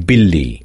Billy.